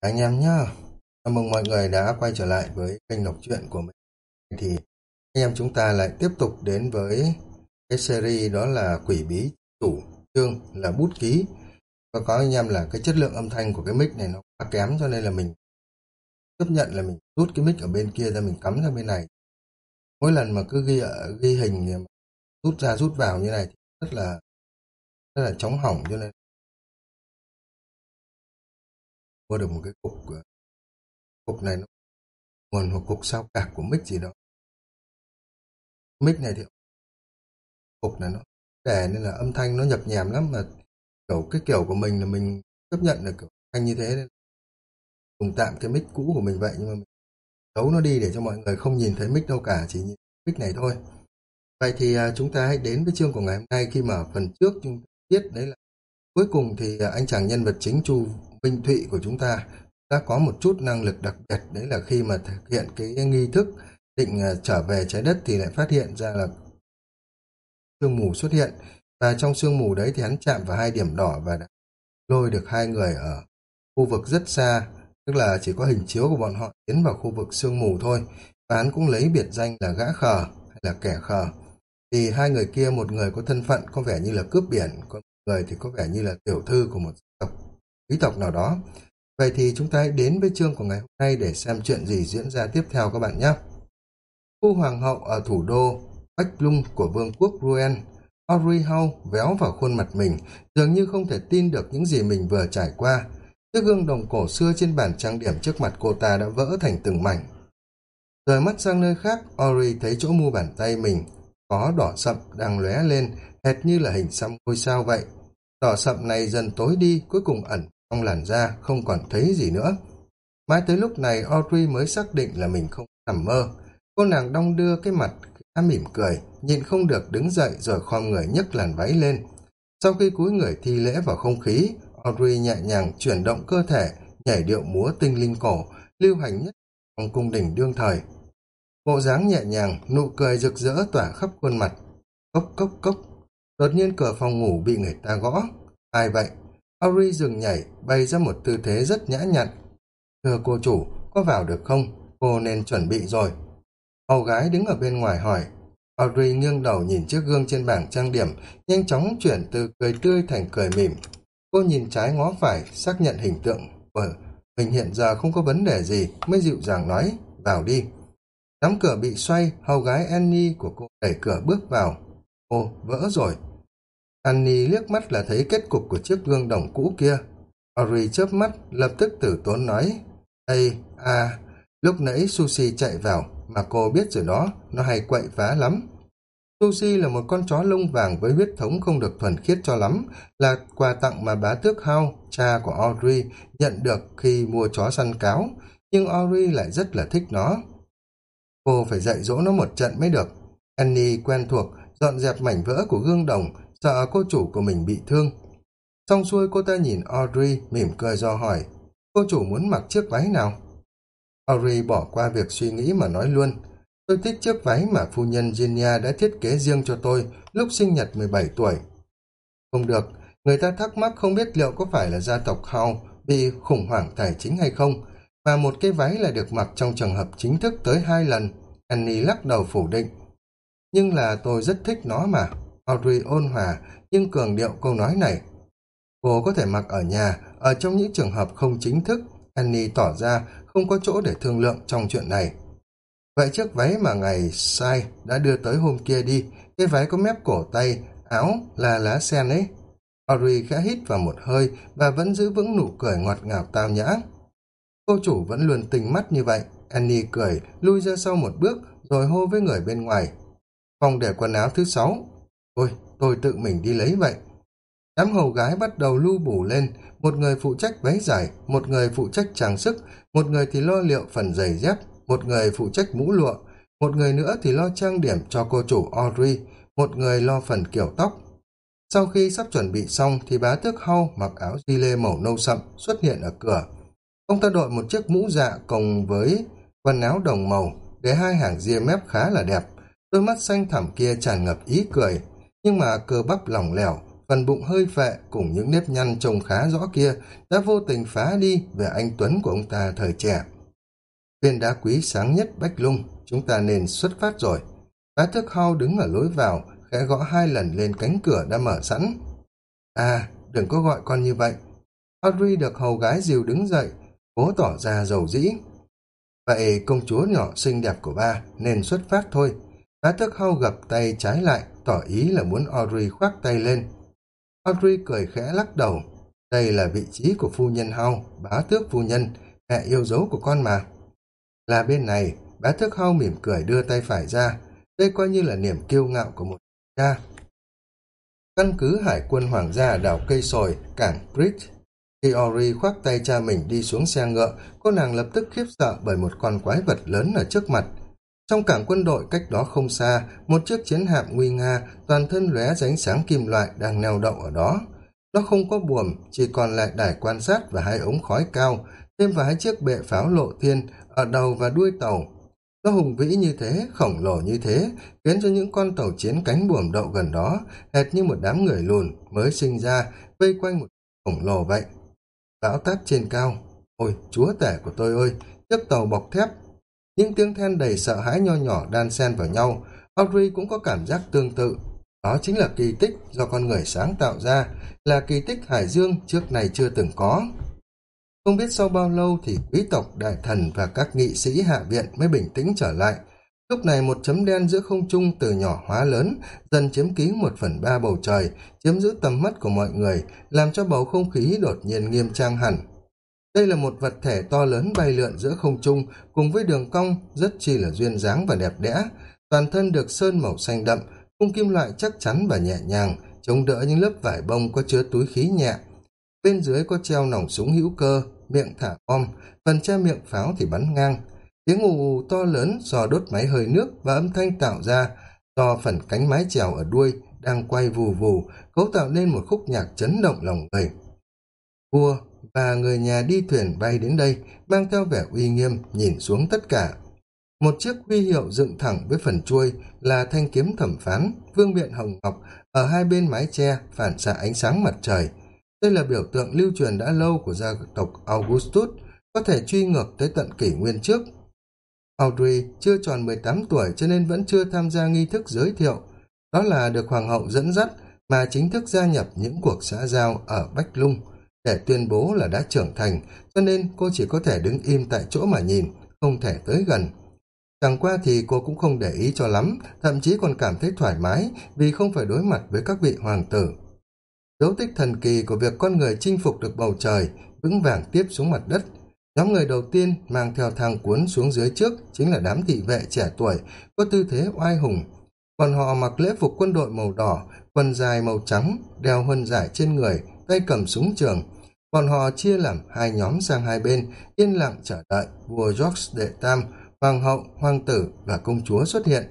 Anh em nhá, chào mừng mọi người đã quay trở lại với kênh đọc truyện của mình. Thì anh em chúng ta lại tiếp tục đến với cái series đó là Quỷ Bí Chủ chương là bút ký. Và có anh em là cái chất lượng âm thanh của cái mic này nó quá kém cho nên là mình chấp nhận là mình rút cái mic ở bên kia ra mình cắm ra bên này. Mỗi lần mà cứ ghi, ghi hình rút ra rút vào như này thì rất là rất là chóng hỏng cho nên mua được một cái cục ờ, cục này nó nguồn hoặc cục sao cả của mic gì đó. Mic này thì cục này nó đè nên là âm thanh nó nhập nhèm lắm mà kiểu cái kiểu của mình là mình chấp nhận là kiểu thanh như thế nên dùng tạm cái mic cũ của mình vậy nhưng mà mình giấu nó đi để cho mọi người không nhìn thấy mic đâu cả, chỉ nhìn mic này thôi. Vậy thì à, chúng ta hãy đến với chương của ngày hôm nay khi mà phần trước chúng ta biết đấy là cuối cùng thì à, anh chàng nhân vật chính chu Minh Thụy của chúng ta đã có một chút năng lực đặc biệt, đấy là khi mà thực hiện cái nghi thức định à, trở về trái đất thì lại phát hiện ra là sương mù xuất hiện. Và trong sương mù đấy thì hắn chạm vào hai điểm đỏ và đã lôi được hai người ở khu vực rất xa, tức là chỉ có hình chiếu của bọn họ tiến vào khu vực sương mù thôi. Và hắn cũng lấy biệt danh là gã khờ hay là kẻ khờ. Thì hai người kia, một người có thân phận có vẻ như là cướp biển, còn một người thì có vẻ như là tiểu thư của một quý tộc nào đó. Vậy thì chúng ta hãy đến với chương của ngày hôm nay để xem chuyện gì diễn ra tiếp theo các bạn nhé. Khu hoàng hậu ở thủ đô Bách Lung của vương quốc Ruen, Audrey Howe véo vào khuôn mặt mình, dường như không thể tin được những gì mình vừa trải qua. Chiếc gương đồng cổ xưa trên bàn trang điểm trước mặt cô ta đã vỡ thành từng mảnh. Rời mắt sang nơi khác, Ori thấy chỗ mu bàn tay mình có đỏ sậm đang lóe lên, hệt như là hình xăm ngôi sao vậy. Đỏ sậm này dần tối đi, cuối cùng ẩn trong làn da, không còn thấy gì nữa. Mãi tới lúc này Audrey mới xác định là mình không nằm mơ. Cô nàng đong đưa cái mặt khá mỉm cười, nhìn không được đứng dậy rồi khom người nhấc làn váy lên. Sau khi cúi người thi lễ vào không khí, Audrey nhẹ nhàng chuyển động cơ thể, nhảy điệu múa tinh linh cổ, lưu hành nhất trong cung đình đương thời. Bộ dáng nhẹ nhàng, nụ cười rực rỡ tỏa khắp khuôn mặt. Cốc cốc cốc, đột nhiên cửa phòng ngủ bị người ta gõ. Ai vậy? Auri dừng nhảy, bay ra một tư thế rất nhã nhặn. Thưa cô chủ, có vào được không? Cô nên chuẩn bị rồi. Hầu gái đứng ở bên ngoài hỏi. Audrey nghiêng đầu nhìn chiếc gương trên bảng trang điểm, nhanh chóng chuyển từ cười tươi thành cười mỉm. Cô nhìn trái ngó phải, xác nhận hình tượng ờ, của mình hiện giờ không có vấn đề gì, mới dịu dàng nói, vào đi. Nắm cửa bị xoay, hầu gái Annie của cô đẩy cửa bước vào. Ô, vỡ rồi. Annie liếc mắt là thấy kết cục của chiếc gương đồng cũ kia. Ori chớp mắt, lập tức tử tốn nói. Ê, à, lúc nãy Sushi chạy vào, mà cô biết rồi đó, nó hay quậy phá lắm. Sushi là một con chó lông vàng với huyết thống không được thuần khiết cho lắm, là quà tặng mà bá tước Hao, cha của Audrey, nhận được khi mua chó săn cáo, nhưng Audrey lại rất là thích nó. Cô phải dạy dỗ nó một trận mới được. Annie quen thuộc, dọn dẹp mảnh vỡ của gương đồng, sợ cô chủ của mình bị thương. Xong xuôi cô ta nhìn Audrey, mỉm cười do hỏi, cô chủ muốn mặc chiếc váy nào? Audrey bỏ qua việc suy nghĩ mà nói luôn, tôi thích chiếc váy mà phu nhân Ginia đã thiết kế riêng cho tôi lúc sinh nhật 17 tuổi. Không được, người ta thắc mắc không biết liệu có phải là gia tộc Howe bị khủng hoảng tài chính hay không, mà một cái váy lại được mặc trong trường hợp chính thức tới hai lần. Annie lắc đầu phủ định. Nhưng là tôi rất thích nó mà. Audrey ôn hòa, nhưng cường điệu câu nói này. Cô có thể mặc ở nhà, ở trong những trường hợp không chính thức. Annie tỏ ra không có chỗ để thương lượng trong chuyện này. Vậy chiếc váy mà ngày sai đã đưa tới hôm kia đi, cái váy có mép cổ tay, áo là lá sen ấy. Audrey khẽ hít vào một hơi và vẫn giữ vững nụ cười ngọt ngào tao nhã. Cô chủ vẫn luôn tình mắt như vậy. Annie cười, lui ra sau một bước, rồi hô với người bên ngoài. Phòng để quần áo thứ sáu. Ôi, tôi tự mình đi lấy vậy. Đám hầu gái bắt đầu lưu bù lên, một người phụ trách váy dài, một người phụ trách trang sức, một người thì lo liệu phần giày dép, một người phụ trách mũ lụa, một người nữa thì lo trang điểm cho cô chủ Audrey, một người lo phần kiểu tóc. Sau khi sắp chuẩn bị xong thì bá tước hau mặc áo di lê màu nâu sậm xuất hiện ở cửa. Ông ta đội một chiếc mũ dạ cùng với quần áo đồng màu, để hai hàng ria mép khá là đẹp. Đôi mắt xanh thẳm kia tràn ngập ý cười, nhưng mà cơ bắp lỏng lẻo, phần bụng hơi phệ cùng những nếp nhăn trông khá rõ kia đã vô tình phá đi về anh Tuấn của ông ta thời trẻ. Viên đá quý sáng nhất Bách Lung, chúng ta nên xuất phát rồi. Bá thức hao đứng ở lối vào, khẽ gõ hai lần lên cánh cửa đã mở sẵn. À, đừng có gọi con như vậy. Audrey được hầu gái dìu đứng dậy, cố tỏ ra giàu dĩ. Vậy công chúa nhỏ xinh đẹp của ba nên xuất phát thôi. Bá thức hao gập tay trái lại, tỏ ý là muốn Audrey khoác tay lên. Audrey cười khẽ lắc đầu. Đây là vị trí của phu nhân Hau, bá tước phu nhân, mẹ yêu dấu của con mà. Là bên này, bá tước Hau mỉm cười đưa tay phải ra. Đây coi như là niềm kiêu ngạo của một cha. Căn cứ hải quân hoàng gia đảo cây sồi, cảng Bridge. Khi Ori khoác tay cha mình đi xuống xe ngựa, cô nàng lập tức khiếp sợ bởi một con quái vật lớn ở trước mặt. Trong cảng quân đội cách đó không xa, một chiếc chiến hạm nguy nga, toàn thân lóe ránh sáng kim loại đang neo đậu ở đó. Nó không có buồm, chỉ còn lại đài quan sát và hai ống khói cao, thêm vào hai chiếc bệ pháo lộ thiên ở đầu và đuôi tàu. Nó hùng vĩ như thế, khổng lồ như thế, khiến cho những con tàu chiến cánh buồm đậu gần đó, hệt như một đám người lùn mới sinh ra, vây quanh một khổng lồ vậy. Bão táp trên cao, ôi chúa tể của tôi ơi, chiếc tàu bọc thép những tiếng then đầy sợ hãi nho nhỏ đan xen vào nhau, Audrey cũng có cảm giác tương tự. Đó chính là kỳ tích do con người sáng tạo ra, là kỳ tích Hải Dương trước này chưa từng có. Không biết sau bao lâu thì quý tộc, đại thần và các nghị sĩ hạ viện mới bình tĩnh trở lại. Lúc này một chấm đen giữa không trung từ nhỏ hóa lớn, dần chiếm ký một phần ba bầu trời, chiếm giữ tầm mắt của mọi người, làm cho bầu không khí đột nhiên nghiêm trang hẳn. Đây là một vật thể to lớn bay lượn giữa không trung cùng với đường cong rất chi là duyên dáng và đẹp đẽ. Toàn thân được sơn màu xanh đậm, khung kim loại chắc chắn và nhẹ nhàng, chống đỡ những lớp vải bông có chứa túi khí nhẹ. Bên dưới có treo nòng súng hữu cơ, miệng thả bom, phần che miệng pháo thì bắn ngang. Tiếng ù to lớn do đốt máy hơi nước và âm thanh tạo ra do phần cánh mái chèo ở đuôi đang quay vù vù, cấu tạo nên một khúc nhạc chấn động lòng người. Vua và người nhà đi thuyền bay đến đây, mang theo vẻ uy nghiêm, nhìn xuống tất cả. Một chiếc huy hiệu dựng thẳng với phần chuôi là thanh kiếm thẩm phán, vương miện hồng ngọc, ở hai bên mái che phản xạ ánh sáng mặt trời. Đây là biểu tượng lưu truyền đã lâu của gia tộc Augustus, có thể truy ngược tới tận kỷ nguyên trước. Audrey chưa tròn 18 tuổi cho nên vẫn chưa tham gia nghi thức giới thiệu. Đó là được hoàng hậu dẫn dắt mà chính thức gia nhập những cuộc xã giao ở Bách Lung để tuyên bố là đã trưởng thành, cho nên cô chỉ có thể đứng im tại chỗ mà nhìn, không thể tới gần. Chẳng qua thì cô cũng không để ý cho lắm, thậm chí còn cảm thấy thoải mái vì không phải đối mặt với các vị hoàng tử. Dấu tích thần kỳ của việc con người chinh phục được bầu trời, vững vàng tiếp xuống mặt đất. Nhóm người đầu tiên mang theo thang cuốn xuống dưới trước chính là đám thị vệ trẻ tuổi, có tư thế oai hùng. Còn họ mặc lễ phục quân đội màu đỏ, quần dài màu trắng, đeo huân giải trên người, tay cầm súng trường, bọn họ chia làm hai nhóm sang hai bên, yên lặng chờ đợi vua George đệ tam, hoàng hậu, hoàng tử và công chúa xuất hiện.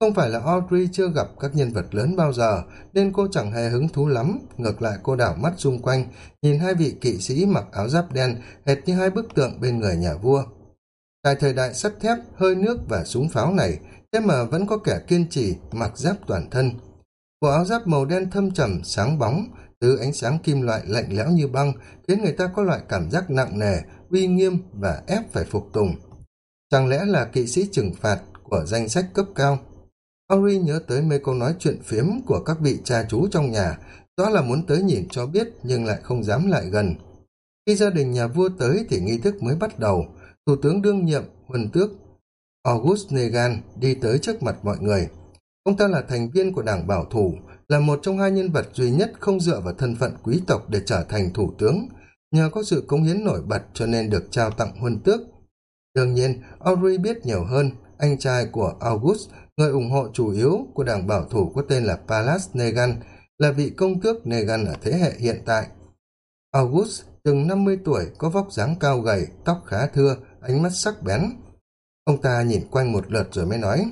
Không phải là Audrey chưa gặp các nhân vật lớn bao giờ, nên cô chẳng hề hứng thú lắm, ngược lại cô đảo mắt xung quanh, nhìn hai vị kỵ sĩ mặc áo giáp đen, hệt như hai bức tượng bên người nhà vua. Tại thời đại sắt thép, hơi nước và súng pháo này, thế mà vẫn có kẻ kiên trì mặc giáp toàn thân. Bộ áo giáp màu đen thâm trầm, sáng bóng, từ ánh sáng kim loại lạnh lẽo như băng khiến người ta có loại cảm giác nặng nề, uy nghiêm và ép phải phục tùng. Chẳng lẽ là kỵ sĩ trừng phạt của danh sách cấp cao? Ori nhớ tới mấy câu nói chuyện phiếm của các vị cha chú trong nhà, đó là muốn tới nhìn cho biết nhưng lại không dám lại gần. Khi gia đình nhà vua tới thì nghi thức mới bắt đầu, Thủ tướng đương nhiệm, huân tước, August Negan đi tới trước mặt mọi người. Ông ta là thành viên của đảng bảo thủ, là một trong hai nhân vật duy nhất không dựa vào thân phận quý tộc để trở thành thủ tướng, nhờ có sự cống hiến nổi bật cho nên được trao tặng huân tước. Đương nhiên, Audrey biết nhiều hơn, anh trai của August, người ủng hộ chủ yếu của đảng bảo thủ có tên là Palas Negan, là vị công tước Negan ở thế hệ hiện tại. August, từng 50 tuổi, có vóc dáng cao gầy, tóc khá thưa, ánh mắt sắc bén. Ông ta nhìn quanh một lượt rồi mới nói,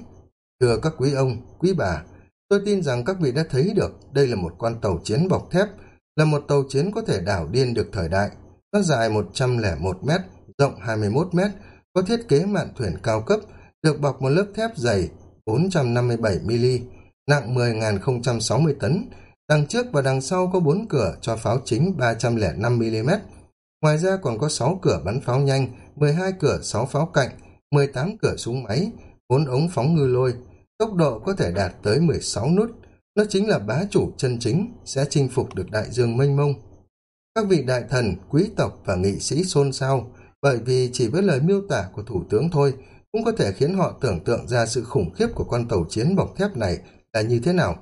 Thưa các quý ông, quý bà, Tôi tin rằng các vị đã thấy được đây là một con tàu chiến bọc thép, là một tàu chiến có thể đảo điên được thời đại. Nó dài 101 mét, rộng 21 mét, có thiết kế mạn thuyền cao cấp, được bọc một lớp thép dày 457 mm, nặng 10.060 tấn, đằng trước và đằng sau có bốn cửa cho pháo chính ba trăm lẻ năm mm ngoài ra còn có 6 cửa bắn pháo nhanh mười hai cửa 6 pháo cạnh mười tám cửa súng máy 4 ống phóng ngư lôi tốc độ có thể đạt tới mười sáu nút. Nó chính là bá chủ chân chính, sẽ chinh phục được đại dương mênh mông. Các vị đại thần, quý tộc và nghị sĩ xôn xao, bởi vì chỉ với lời miêu tả của thủ tướng thôi, cũng có thể khiến họ tưởng tượng ra sự khủng khiếp của con tàu chiến bọc thép này là như thế nào.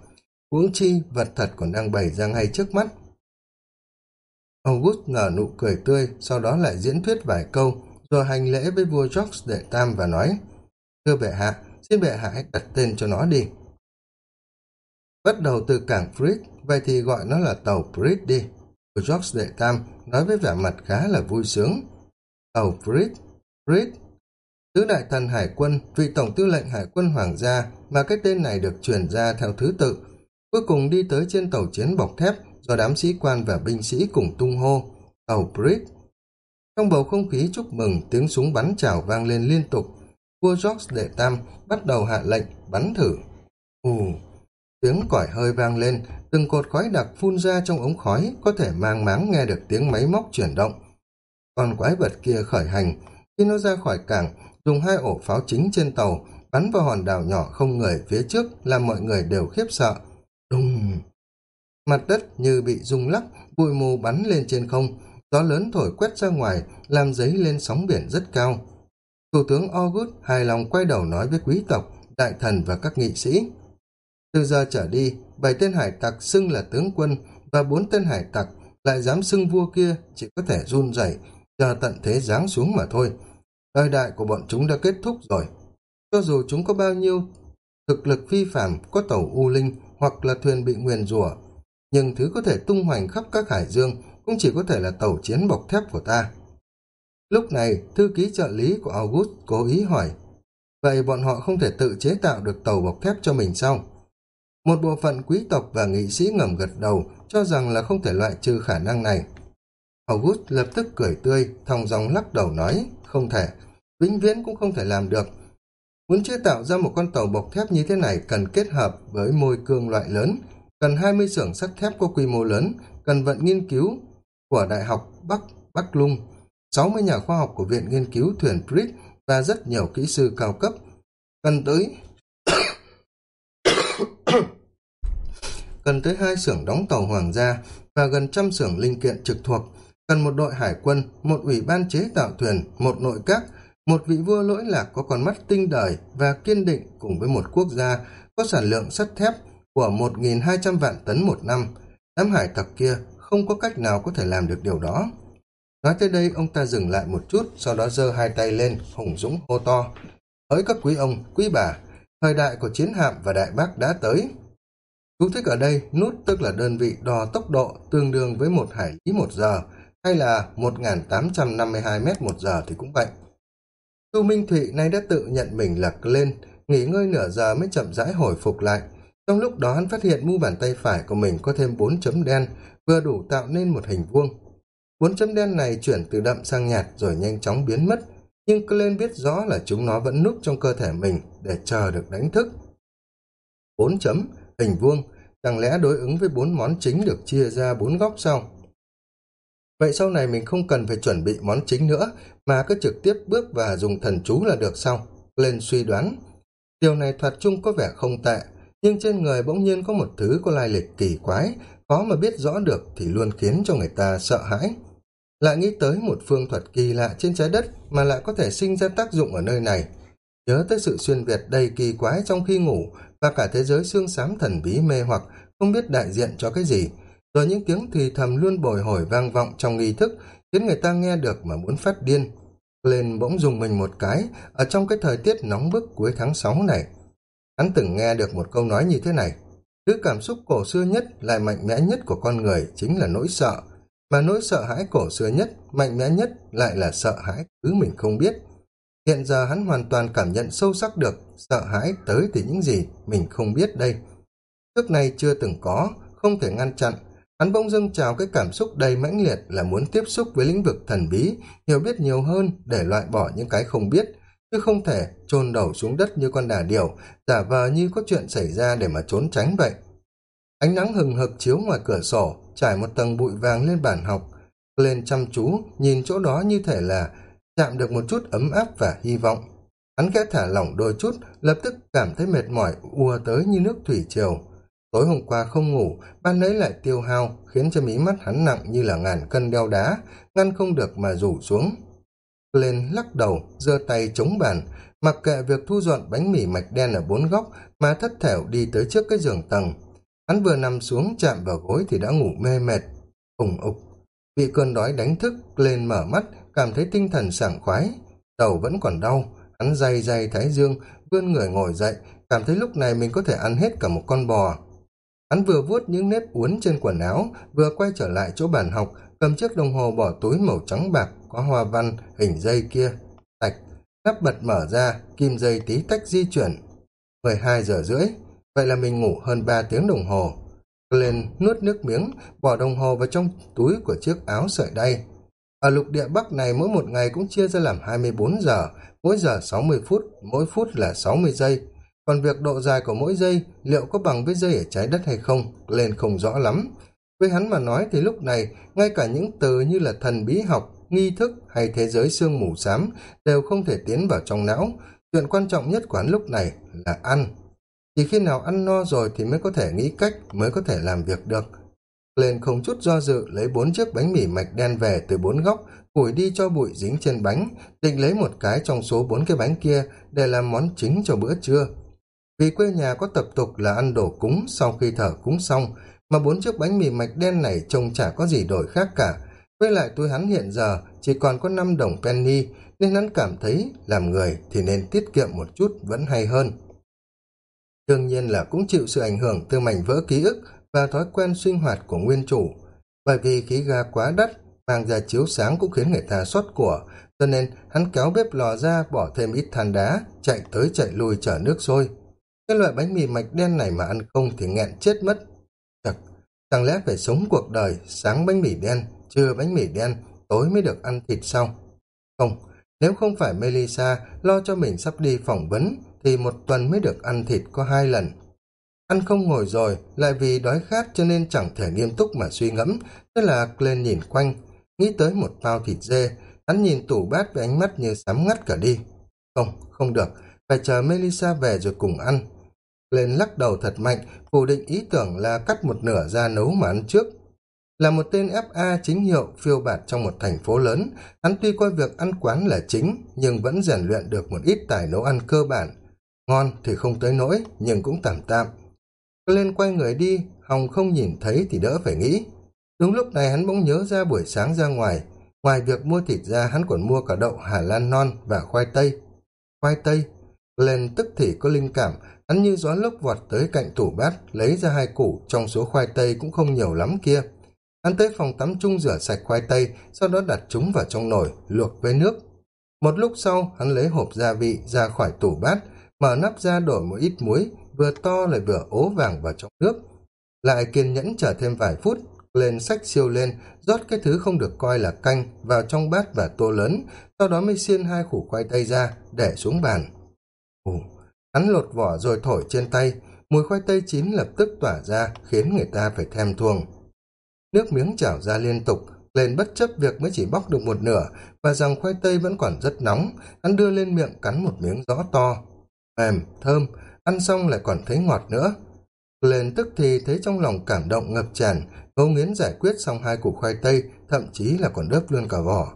Huống chi vật thật còn đang bày ra ngay trước mắt. August nở nụ cười tươi, sau đó lại diễn thuyết vài câu, rồi hành lễ với vua george đệ tam và nói, thưa bệ hạ xin bệ hạ hãy đặt tên cho nó đi. Bắt đầu từ cảng frit, vậy thì gọi nó là tàu frit đi. George đệ tam nói với vẻ mặt khá là vui sướng. Tàu frit frit. Tứ đại thần hải quân, vị tổng tư lệnh hải quân hoàng gia mà cái tên này được truyền ra theo thứ tự, cuối cùng đi tới trên tàu chiến bọc thép do đám sĩ quan và binh sĩ cùng tung hô, tàu brit trong bầu không khí chúc mừng, tiếng súng bắn chào vang lên liên tục vua george đệ tam bắt đầu hạ lệnh bắn thử. Ù, tiếng còi hơi vang lên, từng cột khói đặc phun ra trong ống khói có thể mang máng nghe được tiếng máy móc chuyển động. Còn quái vật kia khởi hành, khi nó ra khỏi cảng, dùng hai ổ pháo chính trên tàu, bắn vào hòn đảo nhỏ không người phía trước, làm mọi người đều khiếp sợ. Đùng! Mặt đất như bị rung lắc, bụi mù bắn lên trên không, gió lớn thổi quét ra ngoài, làm dấy lên sóng biển rất cao thủ tướng august hài lòng quay đầu nói với quý tộc, đại thần và các nghị sĩ. Từ giờ trở đi, bảy tên hải tặc xưng là tướng quân và bốn tên hải tặc lại dám xưng vua kia chỉ có thể run rẩy, chờ tận thế giáng xuống mà thôi. Thời đại của bọn chúng đã kết thúc rồi. Cho dù chúng có bao nhiêu thực lực phi phạm có tàu u linh hoặc là thuyền bị nguyền rủa, nhưng thứ có thể tung hoành khắp các hải dương cũng chỉ có thể là tàu chiến bọc thép của ta lúc này, thư ký trợ lý của august cố ý hỏi, vậy bọn họ không thể tự chế tạo được tàu bọc thép cho mình sao? Một bộ phận quý tộc và nghị sĩ ngầm gật đầu, cho rằng là không thể loại trừ khả năng này. August lập tức cười tươi, thong dòng lắc đầu nói, không thể, vĩnh viễn cũng không thể làm được. Muốn chế tạo ra một con tàu bọc thép như thế này cần kết hợp với môi cương loại lớn, cần hai mươi xưởng sắt thép có quy mô lớn, cần vận nghiên cứu của đại học bắc bắc lung sáu mươi nhà khoa học của viện nghiên cứu thuyền brit và rất nhiều kỹ sư cao cấp cần tới cần tới hai xưởng đóng tàu hoàng gia và gần trăm xưởng linh kiện trực thuộc. Cần một đội hải quân, một ủy ban chế tạo thuyền, một nội các, một vị vua lỗi lạc có con mắt tinh đời và kiên định cùng với một quốc gia có sản lượng sắt thép của một nghìn hai trăm vạn tấn một năm. Đám hải tặc kia không có cách nào có thể làm được điều đó nói tới đây, ông ta dừng lại một chút, sau đó giơ hai tay lên, hùng dũng hô to. Hỡi các quý ông, quý bà, thời đại của chiến hạm và đại bác đã tới. Chú thích ở đây, nút tức là đơn vị đo tốc độ tương đương với một hải lý một giờ, hay là một nghìn tám trăm năm mươi hai m một giờ thì cũng vậy. Tu minh thụy nay đã tự nhận mình là lên nghỉ ngơi nửa giờ mới chậm rãi hồi phục lại. Trong lúc đó, hắn phát hiện mu bàn tay phải của mình có thêm bốn chấm đen, vừa đủ tạo nên một hình vuông bốn chấm đen này chuyển từ đậm sang nhạt rồi nhanh chóng biến mất, nhưng Glenn biết rõ là chúng nó vẫn núp trong cơ thể mình để chờ được đánh thức. Bốn chấm, hình vuông, chẳng lẽ đối ứng với bốn món chính được chia ra bốn góc sao? Vậy sau này mình không cần phải chuẩn bị món chính nữa, mà cứ trực tiếp bước và dùng thần chú là được sao? Lên suy đoán. Điều này thoạt chung có vẻ không tệ nhưng trên người bỗng nhiên có một thứ có lai lịch kỳ quái, khó mà biết rõ được thì luôn khiến cho người ta sợ hãi. Lại nghĩ tới một phương thuật kỳ lạ trên trái đất mà lại có thể sinh ra tác dụng ở nơi này. Nhớ tới sự xuyên việt đầy kỳ quái trong khi ngủ và cả thế giới xương xám thần bí mê hoặc, không biết đại diện cho cái gì, rồi những tiếng thì thầm luôn bồi hồi vang vọng trong nghi thức, khiến người ta nghe được mà muốn phát điên. Lên bỗng dùng mình một cái, ở trong cái thời tiết nóng bức cuối tháng sáu này hắn từng nghe được một câu nói như thế này, thứ cảm xúc cổ xưa nhất lại mạnh mẽ nhất của con người chính là nỗi sợ, mà nỗi sợ hãi cổ xưa nhất, mạnh mẽ nhất lại là sợ hãi thứ mình không biết. Hiện giờ hắn hoàn toàn cảm nhận sâu sắc được sợ hãi tới từ những gì mình không biết đây. Trước này chưa từng có, không thể ngăn chặn, hắn bỗng dưng trào cái cảm xúc đầy mãnh liệt là muốn tiếp xúc với lĩnh vực thần bí, hiểu biết nhiều hơn để loại bỏ những cái không biết chứ không thể chôn đầu xuống đất như con đà điểu giả vờ như có chuyện xảy ra để mà trốn tránh vậy Ánh nắng hừng hực chiếu ngoài cửa sổ, trải một tầng bụi vàng lên bàn học. Lên chăm chú, nhìn chỗ đó như thể là chạm được một chút ấm áp và hy vọng. Hắn khẽ thả lỏng đôi chút, lập tức cảm thấy mệt mỏi ùa tới như nước thủy triều. Tối hôm qua không ngủ, ban nãy lại tiêu hao, khiến cho mí mắt hắn nặng như là ngàn cân đeo đá, ngăn không được mà rủ xuống. Lên lắc đầu, giơ tay chống bàn, mặc kệ việc thu dọn bánh mì mạch đen ở bốn góc mà thất thểu đi tới trước cái giường tầng. Hắn vừa nằm xuống chạm vào gối thì đã ngủ mê mệt, ủng ục. Bị cơn đói đánh thức, lên mở mắt, cảm thấy tinh thần sảng khoái. Đầu vẫn còn đau, hắn day day thái dương, vươn người ngồi dậy, cảm thấy lúc này mình có thể ăn hết cả một con bò. Hắn vừa vuốt những nếp uốn trên quần áo, vừa quay trở lại chỗ bàn học, cầm chiếc đồng hồ bỏ túi màu trắng bạc, có hoa văn, hình dây kia. Tạch, nắp bật mở ra, kim dây tí tách di chuyển. 12 giờ rưỡi, vậy là mình ngủ hơn 3 tiếng đồng hồ. Lên nuốt nước miếng, bỏ đồng hồ vào trong túi của chiếc áo sợi đay. Ở lục địa Bắc này mỗi một ngày cũng chia ra làm 24 giờ, mỗi giờ 60 phút, mỗi phút là 60 giây. Còn việc độ dài của mỗi giây liệu có bằng với giây ở trái đất hay không, lên không rõ lắm. Với hắn mà nói thì lúc này, ngay cả những từ như là thần bí học, nghi thức hay thế giới sương mù xám đều không thể tiến vào trong não. Chuyện quan trọng nhất của hắn lúc này là ăn. Chỉ khi nào ăn no rồi thì mới có thể nghĩ cách, mới có thể làm việc được. Lên không chút do dự lấy bốn chiếc bánh mì mạch đen về từ bốn góc, củi đi cho bụi dính trên bánh, định lấy một cái trong số bốn cái bánh kia để làm món chính cho bữa trưa. Vì quê nhà có tập tục là ăn đồ cúng sau khi thở cúng xong, mà bốn chiếc bánh mì mạch đen này trông chả có gì đổi khác cả. Với lại túi hắn hiện giờ chỉ còn có 5 đồng penny, nên hắn cảm thấy làm người thì nên tiết kiệm một chút vẫn hay hơn. Đương nhiên là cũng chịu sự ảnh hưởng từ mảnh vỡ ký ức và thói quen sinh hoạt của nguyên chủ. Bởi vì khí ga quá đắt, mang ra chiếu sáng cũng khiến người ta xót của, cho nên hắn kéo bếp lò ra bỏ thêm ít than đá, chạy tới chạy lui chở nước sôi. Cái loại bánh mì mạch đen này mà ăn không thì nghẹn chết mất. Thật, chẳng lẽ phải sống cuộc đời sáng bánh mì đen, trưa bánh mì đen, tối mới được ăn thịt sao? Không, nếu không phải Melissa lo cho mình sắp đi phỏng vấn thì một tuần mới được ăn thịt có hai lần. Ăn không ngồi rồi, lại vì đói khát cho nên chẳng thể nghiêm túc mà suy ngẫm, thế là lên nhìn quanh, nghĩ tới một bao thịt dê, hắn nhìn tủ bát với ánh mắt như sắm ngắt cả đi. Không, không được, phải chờ Melissa về rồi cùng ăn. Lên lắc đầu thật mạnh, phủ định ý tưởng là cắt một nửa ra nấu mà ăn trước. Là một tên FA chính hiệu phiêu bạt trong một thành phố lớn, hắn tuy coi việc ăn quán là chính, nhưng vẫn rèn luyện được một ít tài nấu ăn cơ bản. Ngon thì không tới nỗi, nhưng cũng tạm tạm. Lên quay người đi, Hồng không nhìn thấy thì đỡ phải nghĩ. Đúng lúc này hắn bỗng nhớ ra buổi sáng ra ngoài, ngoài việc mua thịt ra hắn còn mua cả đậu Hà Lan non và khoai tây. Khoai tây, lên tức thì có linh cảm, hắn như gió lốc vọt tới cạnh tủ bát, lấy ra hai củ trong số khoai tây cũng không nhiều lắm kia. Hắn tới phòng tắm chung rửa sạch khoai tây, sau đó đặt chúng vào trong nồi, luộc với nước. Một lúc sau, hắn lấy hộp gia vị ra khỏi tủ bát, mở nắp ra đổ một ít muối, vừa to lại vừa ố vàng vào trong nước. Lại kiên nhẫn chờ thêm vài phút, lên sách siêu lên, rót cái thứ không được coi là canh vào trong bát và tô lớn, sau đó mới xiên hai củ khoai tây ra, để xuống bàn. Ồ, hắn lột vỏ rồi thổi trên tay, mùi khoai tây chín lập tức tỏa ra, khiến người ta phải thèm thuồng. Nước miếng chảo ra liên tục, lên bất chấp việc mới chỉ bóc được một nửa, và rằng khoai tây vẫn còn rất nóng, hắn đưa lên miệng cắn một miếng rõ to. Mềm, thơm, ăn xong lại còn thấy ngọt nữa. Lên tức thì thấy trong lòng cảm động ngập tràn, ngấu nghiến giải quyết xong hai củ khoai tây, thậm chí là còn đớp luôn cả vỏ.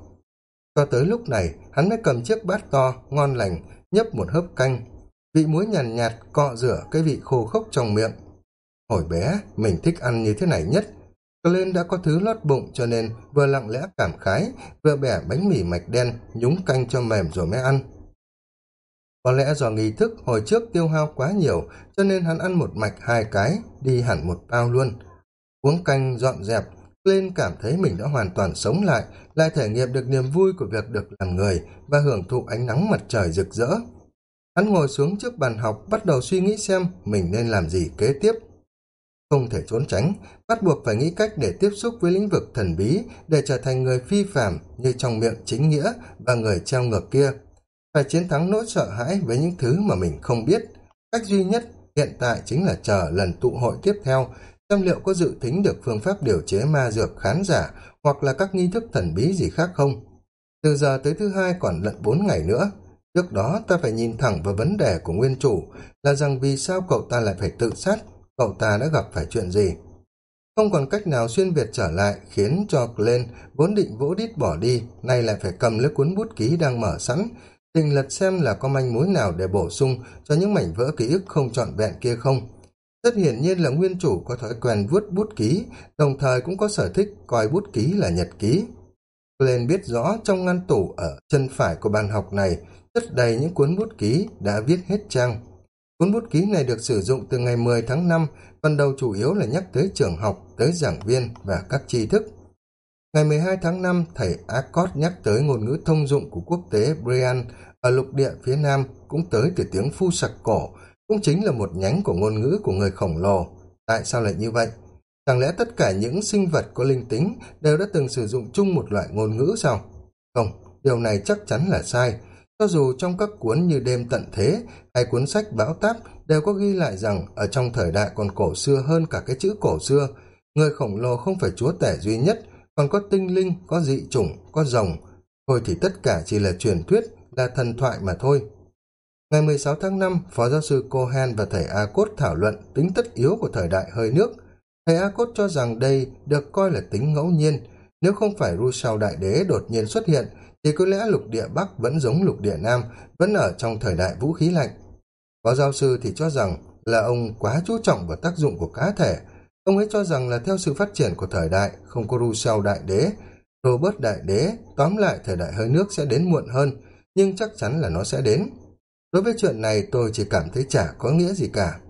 Cho tới lúc này, hắn mới cầm chiếc bát to, ngon lành, nhấp một hớp canh. Vị muối nhàn nhạt, nhạt cọ rửa cái vị khô khốc trong miệng. Hồi bé, mình thích ăn như thế này nhất. Glenn đã có thứ lót bụng cho nên vừa lặng lẽ cảm khái, vừa bẻ bánh mì mạch đen, nhúng canh cho mềm rồi mới ăn. Có lẽ do nghi thức hồi trước tiêu hao quá nhiều, cho nên hắn ăn một mạch hai cái, đi hẳn một bao luôn. Uống canh dọn dẹp, Glenn cảm thấy mình đã hoàn toàn sống lại, lại thể nghiệm được niềm vui của việc được làm người và hưởng thụ ánh nắng mặt trời rực rỡ. Hắn ngồi xuống trước bàn học, bắt đầu suy nghĩ xem mình nên làm gì kế tiếp. Không thể trốn tránh, bắt buộc phải nghĩ cách để tiếp xúc với lĩnh vực thần bí để trở thành người phi phạm như trong miệng chính nghĩa và người treo ngược kia phải chiến thắng nỗi sợ hãi với những thứ mà mình không biết. Cách duy nhất hiện tại chính là chờ lần tụ hội tiếp theo, xem liệu có dự tính được phương pháp điều chế ma dược khán giả hoặc là các nghi thức thần bí gì khác không. Từ giờ tới thứ hai còn lận bốn ngày nữa. Trước đó ta phải nhìn thẳng vào vấn đề của nguyên chủ là rằng vì sao cậu ta lại phải tự sát, cậu ta đã gặp phải chuyện gì. Không còn cách nào xuyên Việt trở lại khiến cho Glenn vốn định vỗ đít bỏ đi, nay lại phải cầm lấy cuốn bút ký đang mở sẵn, định lật xem là có manh mối nào để bổ sung cho những mảnh vỡ ký ức không trọn vẹn kia không. Rất hiển nhiên là nguyên chủ có thói quen vuốt bút ký, đồng thời cũng có sở thích coi bút ký là nhật ký. Glenn biết rõ trong ngăn tủ ở chân phải của bàn học này chất đầy những cuốn bút ký đã viết hết trang. Cuốn bút ký này được sử dụng từ ngày 10 tháng 5, phần đầu chủ yếu là nhắc tới trường học, tới giảng viên và các tri thức. Ngày 12 tháng 5, thầy Accord nhắc tới ngôn ngữ thông dụng của quốc tế Brian ở lục địa phía Nam cũng tới từ tiếng phu sặc cổ, cũng chính là một nhánh của ngôn ngữ của người khổng lồ. Tại sao lại như vậy? Chẳng lẽ tất cả những sinh vật có linh tính đều đã từng sử dụng chung một loại ngôn ngữ sao? Không, điều này chắc chắn là sai. Cho dù trong các cuốn như Đêm Tận Thế hay cuốn sách Bão Táp đều có ghi lại rằng ở trong thời đại còn cổ xưa hơn cả cái chữ cổ xưa, người khổng lồ không phải chúa tể duy nhất, còn có tinh linh, có dị chủng, có rồng. Thôi thì tất cả chỉ là truyền thuyết, là thần thoại mà thôi. Ngày 16 tháng 5, Phó giáo sư Cohen và thầy A Cốt thảo luận tính tất yếu của thời đại hơi nước. Thầy A Cốt cho rằng đây được coi là tính ngẫu nhiên. Nếu không phải Rousseau Đại Đế đột nhiên xuất hiện, thì có lẽ lục địa Bắc vẫn giống lục địa Nam, vẫn ở trong thời đại vũ khí lạnh. Phó giáo sư thì cho rằng là ông quá chú trọng vào tác dụng của cá thể. Ông ấy cho rằng là theo sự phát triển của thời đại, không có Rousseau Đại Đế, Robert Đại Đế, tóm lại thời đại hơi nước sẽ đến muộn hơn, nhưng chắc chắn là nó sẽ đến. Đối với chuyện này tôi chỉ cảm thấy chả có nghĩa gì cả.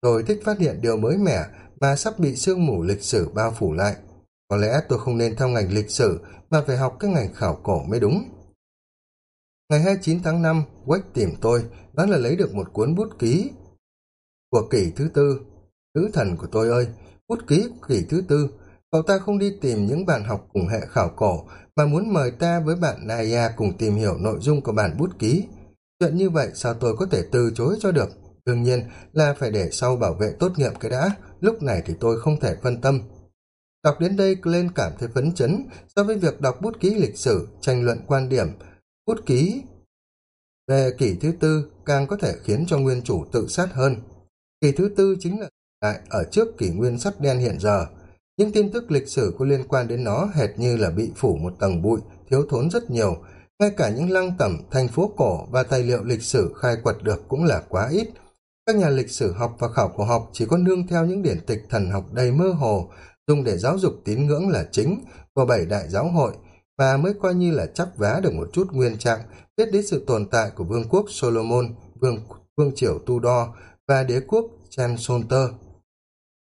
Tôi thích phát hiện điều mới mẻ mà sắp bị sương mù lịch sử bao phủ lại. Có lẽ tôi không nên theo ngành lịch sử mà phải học cái ngành khảo cổ mới đúng. Ngày 29 tháng 5, Quách tìm tôi, đó là lấy được một cuốn bút ký của kỷ thứ tư. Nữ thần của tôi ơi, bút ký của kỷ thứ tư, cậu ta không đi tìm những bạn học cùng hệ khảo cổ, mà muốn mời ta với bạn Naya cùng tìm hiểu nội dung của bản bút ký. Chuyện như vậy sao tôi có thể từ chối cho được? Đương nhiên là phải để sau bảo vệ tốt nghiệp cái đã, lúc này thì tôi không thể phân tâm. Đọc đến đây, Glenn cảm thấy phấn chấn so với việc đọc bút ký lịch sử, tranh luận quan điểm. Bút ký về kỷ thứ tư càng có thể khiến cho nguyên chủ tự sát hơn. Kỷ thứ tư chính là lại ở trước kỷ nguyên sắt đen hiện giờ. Những tin tức lịch sử có liên quan đến nó hệt như là bị phủ một tầng bụi, thiếu thốn rất nhiều. Ngay cả những lăng tẩm, thành phố cổ và tài liệu lịch sử khai quật được cũng là quá ít. Các nhà lịch sử học và khảo cổ học chỉ có nương theo những điển tịch thần học đầy mơ hồ, dùng để giáo dục tín ngưỡng là chính của bảy đại giáo hội và mới coi như là chắp vá được một chút nguyên trạng biết đến sự tồn tại của vương quốc Solomon, vương, vương triều Tudor và đế quốc Chansolter.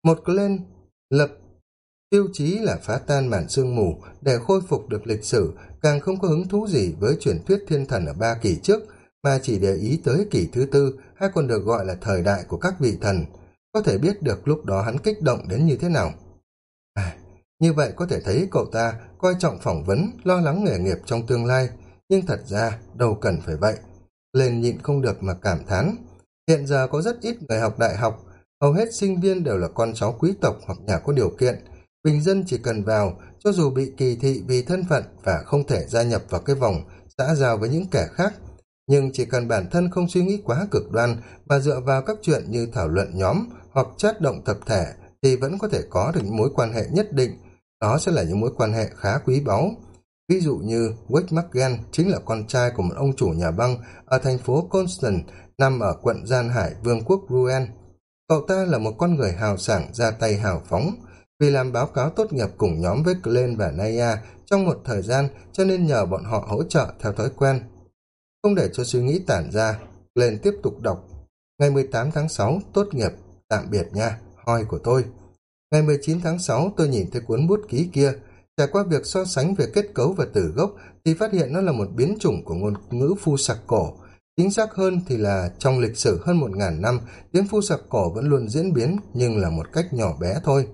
Một clan lập tiêu chí là phá tan màn sương mù để khôi phục được lịch sử càng không có hứng thú gì với truyền thuyết thiên thần ở ba kỳ trước mà chỉ để ý tới kỳ thứ tư hay còn được gọi là thời đại của các vị thần có thể biết được lúc đó hắn kích động đến như thế nào như vậy có thể thấy cậu ta coi trọng phỏng vấn, lo lắng nghề nghiệp trong tương lai, nhưng thật ra đâu cần phải vậy. Lên nhịn không được mà cảm thán. Hiện giờ có rất ít người học đại học, hầu hết sinh viên đều là con cháu quý tộc hoặc nhà có điều kiện. Bình dân chỉ cần vào, cho dù bị kỳ thị vì thân phận và không thể gia nhập vào cái vòng xã giao với những kẻ khác, nhưng chỉ cần bản thân không suy nghĩ quá cực đoan mà dựa vào các chuyện như thảo luận nhóm hoặc chat động tập thể thì vẫn có thể có được những mối quan hệ nhất định. Đó sẽ là những mối quan hệ khá quý báu. Ví dụ như Wick McGann chính là con trai của một ông chủ nhà băng ở thành phố Constant nằm ở quận Gian Hải, Vương quốc Rouen. Cậu ta là một con người hào sảng, ra tay hào phóng. Vì làm báo cáo tốt nghiệp cùng nhóm với Glenn và Naya trong một thời gian cho nên nhờ bọn họ hỗ trợ theo thói quen. Không để cho suy nghĩ tản ra, Glenn tiếp tục đọc. Ngày 18 tháng 6, tốt nghiệp, tạm biệt nha hoi của tôi. Ngày 19 tháng 6 tôi nhìn thấy cuốn bút ký kia, trải qua việc so sánh về kết cấu và từ gốc thì phát hiện nó là một biến chủng của ngôn ngữ phu sạc cổ. Chính xác hơn thì là trong lịch sử hơn một ngàn năm, tiếng phu sạc cổ vẫn luôn diễn biến nhưng là một cách nhỏ bé thôi.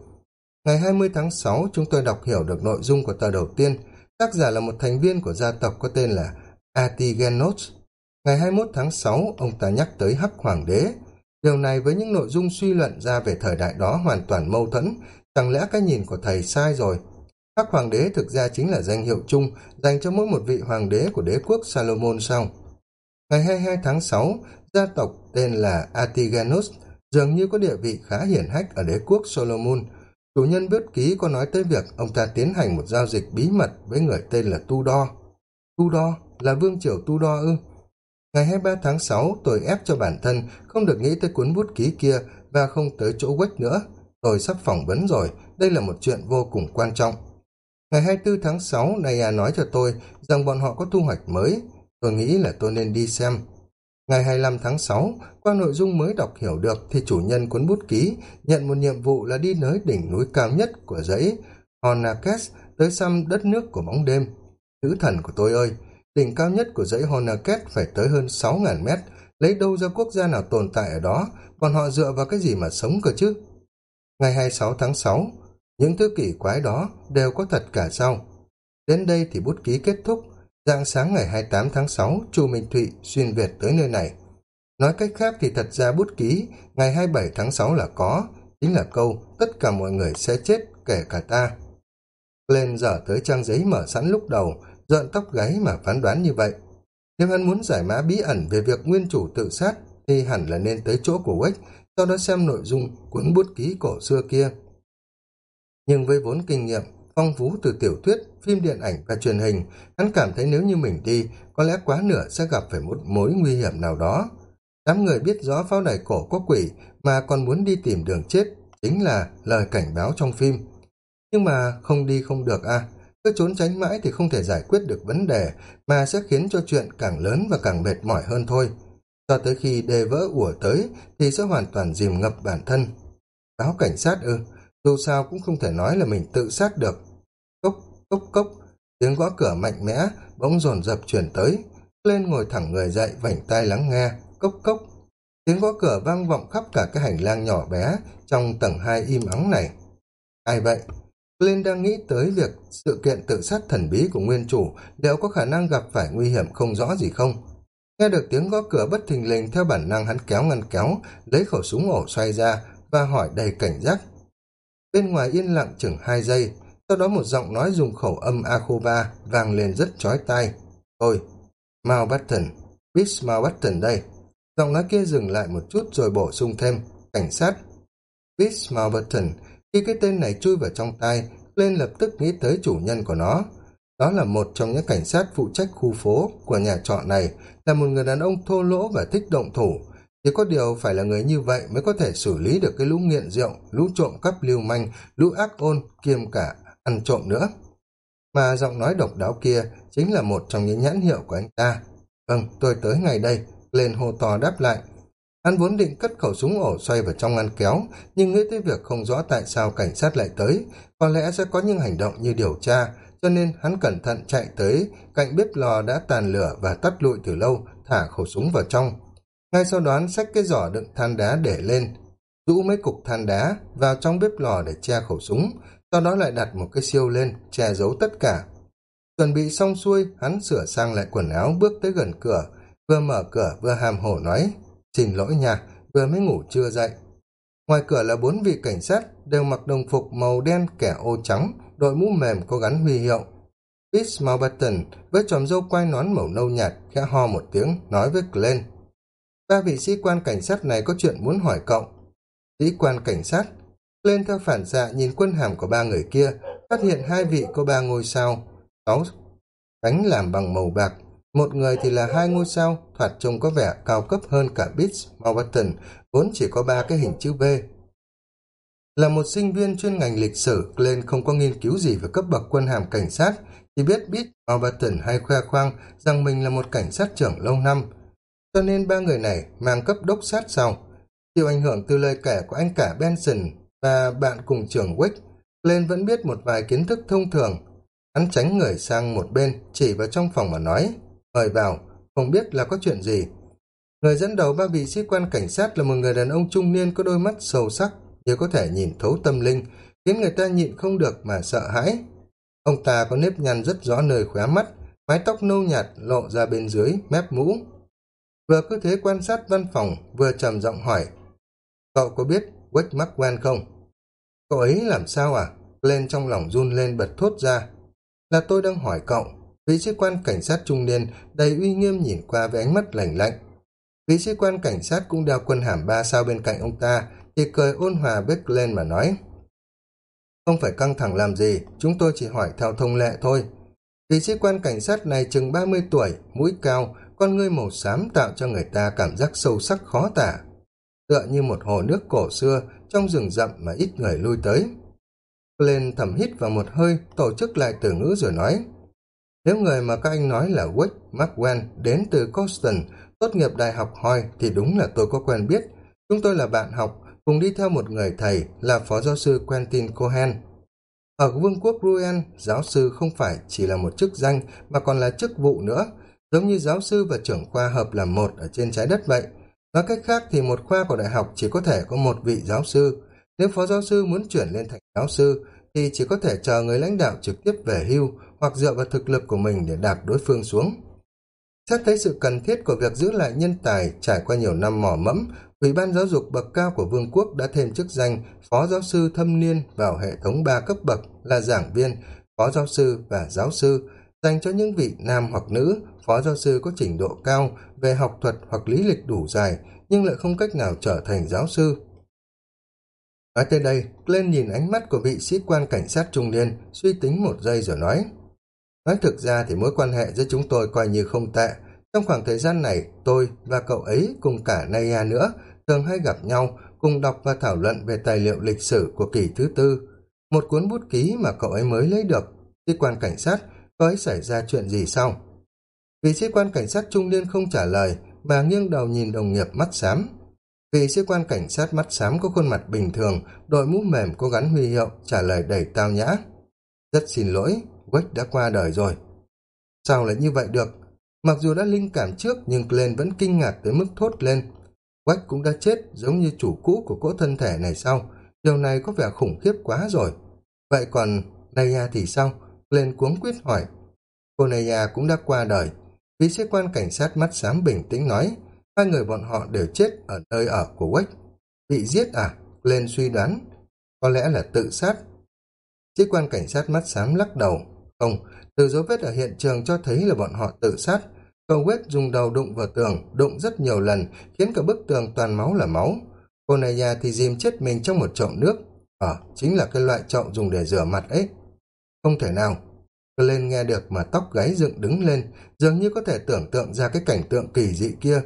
Ngày 20 tháng 6 chúng tôi đọc hiểu được nội dung của tờ đầu tiên. Tác giả là một thành viên của gia tộc có tên là Atigenos. Ngày 21 tháng 6 ông ta nhắc tới Hắc Hoàng đế. Điều này với những nội dung suy luận ra về thời đại đó hoàn toàn mâu thuẫn, chẳng lẽ cái nhìn của thầy sai rồi? Các hoàng đế thực ra chính là danh hiệu chung dành cho mỗi một vị hoàng đế của đế quốc Salomon sau. Ngày 22 tháng 6, gia tộc tên là Atiganus dường như có địa vị khá hiển hách ở đế quốc Solomon. Chủ nhân bút ký có nói tới việc ông ta tiến hành một giao dịch bí mật với người tên là Tu Tudor Tu là vương triều Tu ư? Ngày 23 tháng 6, tôi ép cho bản thân không được nghĩ tới cuốn bút ký kia và không tới chỗ quách nữa. Tôi sắp phỏng vấn rồi, đây là một chuyện vô cùng quan trọng. Ngày 24 tháng 6, Naya nói cho tôi rằng bọn họ có thu hoạch mới. Tôi nghĩ là tôi nên đi xem. Ngày 25 tháng 6, qua nội dung mới đọc hiểu được thì chủ nhân cuốn bút ký nhận một nhiệm vụ là đi nới đỉnh núi cao nhất của dãy Honakes tới xăm đất nước của bóng đêm. Nữ thần của tôi ơi, đỉnh cao nhất của dãy Honaket phải tới hơn 6.000 mét, lấy đâu ra quốc gia nào tồn tại ở đó, Còn họ dựa vào cái gì mà sống cơ chứ? Ngày 26 tháng 6, những thứ kỳ quái đó đều có thật cả sao? Đến đây thì bút ký kết thúc, Dạng sáng ngày 28 tháng 6, Chu Minh Thụy xuyên Việt tới nơi này. Nói cách khác thì thật ra bút ký ngày 27 tháng 6 là có, chính là câu tất cả mọi người sẽ chết kể cả ta. Lên dở tới trang giấy mở sẵn lúc đầu, dợn tóc gáy mà phán đoán như vậy. Nếu hắn muốn giải mã bí ẩn về việc nguyên chủ tự sát thì hẳn là nên tới chỗ của Wake, sau đó xem nội dung cuốn bút ký cổ xưa kia. Nhưng với vốn kinh nghiệm, phong phú từ tiểu thuyết, phim điện ảnh và truyền hình, hắn cảm thấy nếu như mình đi, có lẽ quá nửa sẽ gặp phải một mối nguy hiểm nào đó. Đám người biết rõ pháo đài cổ có quỷ mà còn muốn đi tìm đường chết, chính là lời cảnh báo trong phim. Nhưng mà không đi không được à, cứ trốn tránh mãi thì không thể giải quyết được vấn đề, mà sẽ khiến cho chuyện càng lớn và càng mệt mỏi hơn thôi. Cho tới khi đề vỡ ủa tới thì sẽ hoàn toàn dìm ngập bản thân. Báo cảnh sát ư, dù sao cũng không thể nói là mình tự sát được. Cốc, cốc, cốc, tiếng gõ cửa mạnh mẽ, bỗng dồn dập chuyển tới. Lên ngồi thẳng người dậy, vảnh tai lắng nghe, cốc cốc. Tiếng gõ cửa vang vọng khắp cả cái hành lang nhỏ bé trong tầng hai im ắng này. Ai vậy? Lên đang nghĩ tới việc sự kiện tự sát thần bí của nguyên chủ liệu có khả năng gặp phải nguy hiểm không rõ gì không. Nghe được tiếng gõ cửa bất thình lình theo bản năng hắn kéo ngăn kéo, lấy khẩu súng ổ xoay ra và hỏi đầy cảnh giác. Bên ngoài yên lặng chừng hai giây, sau đó một giọng nói dùng khẩu âm Akhoba vang lên rất chói tai. Ôi, Mountbatten, Miss Mountbatten đây. Giọng nói kia dừng lại một chút rồi bổ sung thêm, cảnh sát. Miss Mountbatten, khi cái tên này chui vào trong tai, lên lập tức nghĩ tới chủ nhân của nó. Đó là một trong những cảnh sát phụ trách khu phố của nhà trọ này, là một người đàn ông thô lỗ và thích động thủ, chỉ có điều phải là người như vậy mới có thể xử lý được cái lũ nghiện rượu, lũ trộm cắp lưu manh, lũ ác ôn, kiêm cả ăn trộm nữa. Mà giọng nói độc đáo kia chính là một trong những nhãn hiệu của anh ta. Vâng, tôi tới ngày đây, lên hô to đáp lại. Hắn vốn định cất khẩu súng ổ xoay vào trong ngăn kéo, nhưng nghĩ tới việc không rõ tại sao cảnh sát lại tới, có lẽ sẽ có những hành động như điều tra, cho nên hắn cẩn thận chạy tới cạnh bếp lò đã tàn lửa và tắt lụi từ lâu, thả khẩu súng vào trong. Ngay sau đó xách cái giỏ đựng than đá để lên rũ mấy cục than đá vào trong bếp lò để che khẩu súng sau đó lại đặt một cái siêu lên che giấu tất cả. Chuẩn bị xong xuôi hắn sửa sang lại quần áo bước tới gần cửa vừa mở cửa vừa hàm hổ nói xin lỗi nha, vừa mới ngủ chưa dậy. Ngoài cửa là bốn vị cảnh sát, đều mặc đồng phục màu đen, kẻ ô trắng, đội mũ mềm có gắn huy hiệu. Pitts Mountbatten với tròm râu quai nón màu nâu nhạt, khẽ ho một tiếng, nói với Glenn. Ba vị sĩ quan cảnh sát này có chuyện muốn hỏi cậu. Sĩ quan cảnh sát, Glenn theo phản xạ nhìn quân hàm của ba người kia, phát hiện hai vị có ba ngôi sao, sáu cánh làm bằng màu bạc một người thì là hai ngôi sao thoạt trông có vẻ cao cấp hơn cả Beats mountbatten vốn chỉ có ba cái hình chữ v là một sinh viên chuyên ngành lịch sử glenn không có nghiên cứu gì về cấp bậc quân hàm cảnh sát chỉ biết Beats mountbatten hay khoe khoang rằng mình là một cảnh sát trưởng lâu năm cho nên ba người này mang cấp đốc sát sau. Chịu ảnh hưởng từ lời kể của anh cả Benson và bạn cùng trường Wick, Glenn vẫn biết một vài kiến thức thông thường. Hắn tránh người sang một bên, chỉ vào trong phòng mà nói, mời vào, không biết là có chuyện gì. Người dẫn đầu ba vị sĩ quan cảnh sát là một người đàn ông trung niên có đôi mắt sâu sắc, như có thể nhìn thấu tâm linh, khiến người ta nhịn không được mà sợ hãi. Ông ta có nếp nhăn rất rõ nơi khóe mắt, mái tóc nâu nhạt lộ ra bên dưới, mép mũ, vừa cứ thế quan sát văn phòng vừa trầm giọng hỏi Cậu có biết Wade Maxwell không? Cậu ấy làm sao à? Lên trong lòng run lên bật thốt ra. Là tôi đang hỏi cậu. Vị sĩ quan cảnh sát trung niên đầy uy nghiêm nhìn qua với ánh mắt lạnh lạnh. Vị sĩ quan cảnh sát cũng đeo quân hàm ba sao bên cạnh ông ta, thì cười ôn hòa với lên mà nói. Không phải căng thẳng làm gì, chúng tôi chỉ hỏi theo thông lệ thôi. Vị sĩ quan cảnh sát này chừng 30 tuổi, mũi cao, con ngươi màu xám tạo cho người ta cảm giác sâu sắc khó tả. Tựa như một hồ nước cổ xưa trong rừng rậm mà ít người lui tới. Lên thầm hít vào một hơi, tổ chức lại từ ngữ rồi nói. Nếu người mà các anh nói là Wick McWen đến từ Coston, tốt nghiệp đại học Hoi thì đúng là tôi có quen biết. Chúng tôi là bạn học, cùng đi theo một người thầy là phó giáo sư Quentin Cohen. Ở vương quốc Ruen, giáo sư không phải chỉ là một chức danh mà còn là chức vụ nữa, giống như giáo sư và trưởng khoa hợp làm một ở trên trái đất vậy. Nói cách khác thì một khoa của đại học chỉ có thể có một vị giáo sư. Nếu phó giáo sư muốn chuyển lên thành giáo sư thì chỉ có thể chờ người lãnh đạo trực tiếp về hưu hoặc dựa vào thực lực của mình để đạp đối phương xuống. Xét thấy sự cần thiết của việc giữ lại nhân tài trải qua nhiều năm mỏ mẫm, Ủy ban giáo dục bậc cao của Vương quốc đã thêm chức danh Phó Giáo sư Thâm Niên vào hệ thống ba cấp bậc là giảng viên, Phó Giáo sư và Giáo sư, dành cho những vị nam hoặc nữ, Phó Giáo sư có trình độ cao về học thuật hoặc lý lịch đủ dài, nhưng lại không cách nào trở thành giáo sư. Nói tới đây, Glenn nhìn ánh mắt của vị sĩ quan cảnh sát trung niên, suy tính một giây rồi nói. Nói thực ra thì mối quan hệ giữa chúng tôi coi như không tệ. Trong khoảng thời gian này, tôi và cậu ấy cùng cả Naya nữa thường hay gặp nhau, cùng đọc và thảo luận về tài liệu lịch sử của kỳ thứ tư. Một cuốn bút ký mà cậu ấy mới lấy được. Sĩ quan cảnh sát, có ấy xảy ra chuyện gì sau? Vị sĩ quan cảnh sát trung niên không trả lời, mà nghiêng đầu nhìn đồng nghiệp mắt xám. Vị sĩ quan cảnh sát mắt xám có khuôn mặt bình thường, đội mũ mềm có gắn huy hiệu, trả lời đầy tao nhã. Rất xin lỗi, Quách đã qua đời rồi. Sao lại như vậy được? Mặc dù đã linh cảm trước, nhưng Glenn vẫn kinh ngạc tới mức thốt lên. Quách cũng đã chết, giống như chủ cũ của cỗ thân thể này sau. Điều này có vẻ khủng khiếp quá rồi. Vậy còn Naya thì sao? Glenn cuống quyết hỏi. Cô Naya cũng đã qua đời. Vị sĩ quan cảnh sát mắt xám bình tĩnh nói, hai người bọn họ đều chết ở nơi ở của Quách. Bị giết à? Glenn suy đoán. Có lẽ là tự sát. Sĩ quan cảnh sát mắt xám lắc đầu. Không, từ dấu vết ở hiện trường cho thấy là bọn họ tự sát. Cậu quét dùng đầu đụng vào tường, đụng rất nhiều lần, khiến cả bức tường toàn máu là máu. Cô này nhà thì dìm chết mình trong một chậu nước. Ờ, chính là cái loại chậu dùng để rửa mặt ấy. Không thể nào. Lên nghe được mà tóc gáy dựng đứng lên, dường như có thể tưởng tượng ra cái cảnh tượng kỳ dị kia.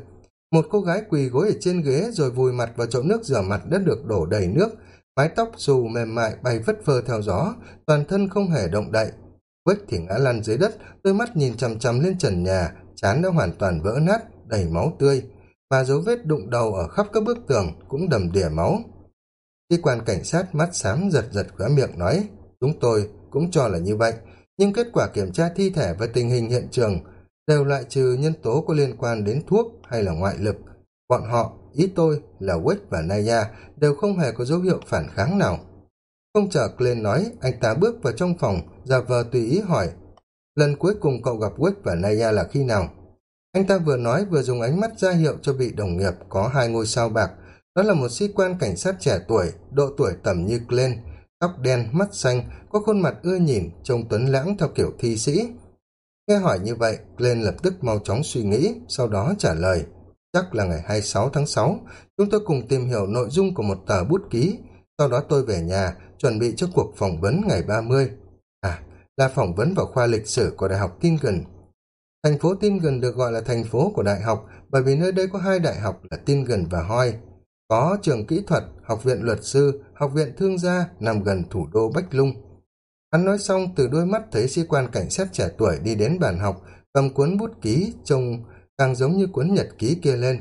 Một cô gái quỳ gối ở trên ghế rồi vùi mặt vào chậu nước rửa mặt đã được đổ đầy nước, mái tóc xù mềm mại bay phất phơ theo gió, toàn thân không hề động đậy, Quách thì ngã lăn dưới đất, đôi mắt nhìn chằm chằm lên trần nhà, chán đã hoàn toàn vỡ nát, đầy máu tươi, và dấu vết đụng đầu ở khắp các bức tường cũng đầm đìa máu. Khi quan cảnh sát mắt xám giật giật khóa miệng nói, chúng tôi cũng cho là như vậy, nhưng kết quả kiểm tra thi thể và tình hình hiện trường đều loại trừ nhân tố có liên quan đến thuốc hay là ngoại lực. Bọn họ, ý tôi là Wick và Naya đều không hề có dấu hiệu phản kháng nào. Không chờ lên nói, anh ta bước vào trong phòng, giả vờ tùy ý hỏi. Lần cuối cùng cậu gặp Wick và Naya là khi nào? Anh ta vừa nói vừa dùng ánh mắt ra hiệu cho vị đồng nghiệp có hai ngôi sao bạc. Đó là một sĩ quan cảnh sát trẻ tuổi, độ tuổi tầm như Glenn, tóc đen, mắt xanh, có khuôn mặt ưa nhìn, trông tuấn lãng theo kiểu thi sĩ. Nghe hỏi như vậy, Glenn lập tức mau chóng suy nghĩ, sau đó trả lời. Chắc là ngày 26 tháng 6, chúng tôi cùng tìm hiểu nội dung của một tờ bút ký. Sau đó tôi về nhà, chuẩn bị cho cuộc phỏng vấn ngày 30. À, là phỏng vấn vào khoa lịch sử của Đại học Tingen. Thành phố Tingen được gọi là thành phố của đại học bởi vì nơi đây có hai đại học là Tingen và Hoi. Có trường kỹ thuật, học viện luật sư, học viện thương gia nằm gần thủ đô Bách Lung. Hắn nói xong từ đôi mắt thấy sĩ quan cảnh sát trẻ tuổi đi đến bàn học, cầm cuốn bút ký trông càng giống như cuốn nhật ký kia lên.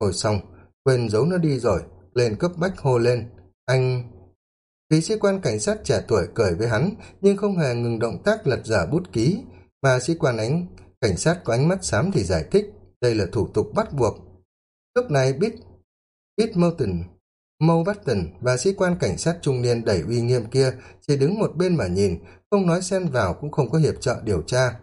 Hồi xong, quên giấu nó đi rồi, lên cấp bách hô lên. Anh... Vị sĩ quan cảnh sát trẻ tuổi cười với hắn, nhưng không hề ngừng động tác lật giả bút ký, mà sĩ quan ánh cảnh sát có ánh mắt xám thì giải thích, đây là thủ tục bắt buộc. Lúc này Bit, Bit Mountain, Mâu Button và sĩ quan cảnh sát trung niên đẩy uy nghiêm kia chỉ đứng một bên mà nhìn, không nói xen vào cũng không có hiệp trợ điều tra.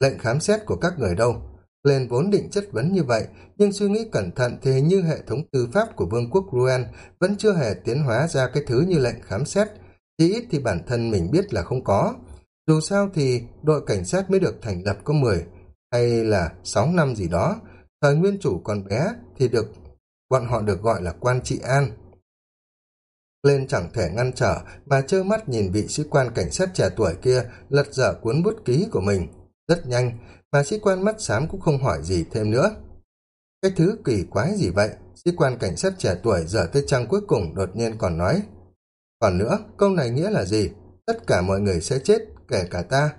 Lệnh khám xét của các người đâu? Lên vốn định chất vấn như vậy, nhưng suy nghĩ cẩn thận thì hình như hệ thống tư pháp của vương quốc Ruan vẫn chưa hề tiến hóa ra cái thứ như lệnh khám xét, chỉ ít thì bản thân mình biết là không có. Dù sao thì đội cảnh sát mới được thành lập có 10 hay là 6 năm gì đó, thời nguyên chủ còn bé thì được bọn họ được gọi là quan trị an. Lên chẳng thể ngăn trở mà trơ mắt nhìn vị sĩ quan cảnh sát trẻ tuổi kia lật dở cuốn bút ký của mình. Rất nhanh, mà sĩ quan mắt xám cũng không hỏi gì thêm nữa. Cái thứ kỳ quái gì vậy? Sĩ quan cảnh sát trẻ tuổi giờ tới trang cuối cùng đột nhiên còn nói. Còn nữa, câu này nghĩa là gì? Tất cả mọi người sẽ chết, kể cả ta.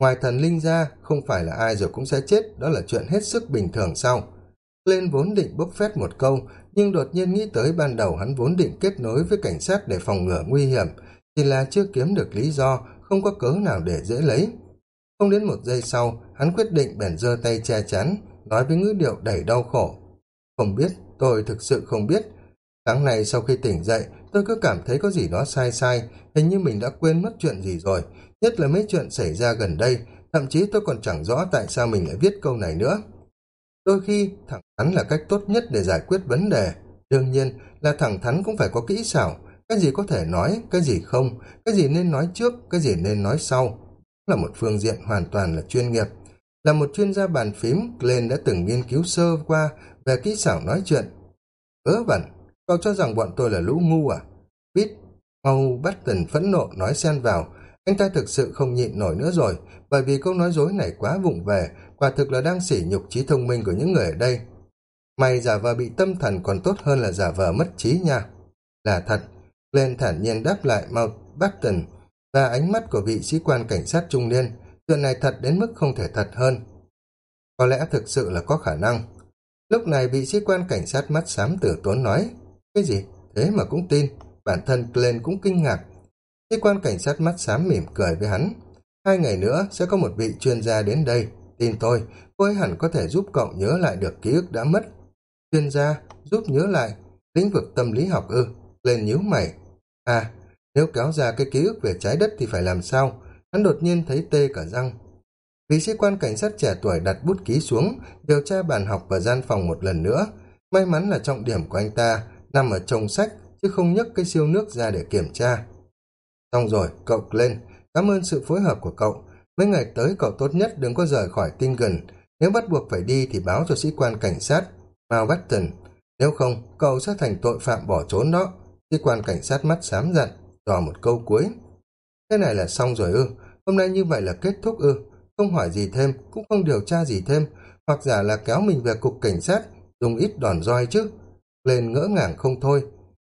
Ngoài thần linh ra, không phải là ai rồi cũng sẽ chết, đó là chuyện hết sức bình thường sau. Lên vốn định bốc phét một câu, nhưng đột nhiên nghĩ tới ban đầu hắn vốn định kết nối với cảnh sát để phòng ngừa nguy hiểm, thì là chưa kiếm được lý do, không có cớ nào để dễ lấy. Không đến một giây sau, hắn quyết định bèn giơ tay che chắn, nói với ngữ điệu đầy đau khổ. Không biết, tôi thực sự không biết. Sáng nay sau khi tỉnh dậy, tôi cứ cảm thấy có gì đó sai sai, hình như mình đã quên mất chuyện gì rồi, nhất là mấy chuyện xảy ra gần đây, thậm chí tôi còn chẳng rõ tại sao mình lại viết câu này nữa. Đôi khi, thẳng thắn là cách tốt nhất để giải quyết vấn đề. Đương nhiên là thẳng thắn cũng phải có kỹ xảo, cái gì có thể nói, cái gì không, cái gì nên nói trước, cái gì nên nói sau. Là một phương diện hoàn toàn là chuyên nghiệp. Là một chuyên gia bàn phím, Glenn đã từng nghiên cứu sơ qua về kỹ xảo nói chuyện. Ớ vẩn, cậu cho rằng bọn tôi là lũ ngu à? Pete, mau Button phẫn nộ nói xen vào, anh ta thực sự không nhịn nổi nữa rồi, bởi vì câu nói dối này quá vụng về, quả thực là đang sỉ nhục trí thông minh của những người ở đây. Mày giả vờ bị tâm thần còn tốt hơn là giả vờ mất trí nha. Là thật, Glenn thản nhiên đáp lại Mount Button và ánh mắt của vị sĩ quan cảnh sát trung niên, chuyện này thật đến mức không thể thật hơn. Có lẽ thực sự là có khả năng. Lúc này vị sĩ quan cảnh sát mắt xám tử tốn nói, cái gì, thế mà cũng tin, bản thân Glenn cũng kinh ngạc. Sĩ quan cảnh sát mắt xám mỉm cười với hắn, hai ngày nữa sẽ có một vị chuyên gia đến đây, tin tôi, cô ấy hẳn có thể giúp cậu nhớ lại được ký ức đã mất. Chuyên gia, giúp nhớ lại, lĩnh vực tâm lý học ư, lên nhíu mày. À, nếu kéo ra cái ký ức về trái đất thì phải làm sao? Hắn đột nhiên thấy tê cả răng. Vị sĩ quan cảnh sát trẻ tuổi đặt bút ký xuống, điều tra bàn học và gian phòng một lần nữa. May mắn là trọng điểm của anh ta nằm ở trong sách, chứ không nhấc cái siêu nước ra để kiểm tra. Xong rồi, cậu lên. Cảm ơn sự phối hợp của cậu. Mấy ngày tới cậu tốt nhất đừng có rời khỏi tinh gần. Nếu bắt buộc phải đi thì báo cho sĩ quan cảnh sát. Mao Button. Nếu không, cậu sẽ thành tội phạm bỏ trốn đó. Sĩ quan cảnh sát mắt xám giận, dò một câu cuối. Thế này là xong rồi ư. Hôm nay như vậy là kết thúc ư. Không hỏi gì thêm, cũng không điều tra gì thêm. Hoặc giả là kéo mình về cục cảnh sát, dùng ít đòn roi chứ. Lên ngỡ ngàng không thôi.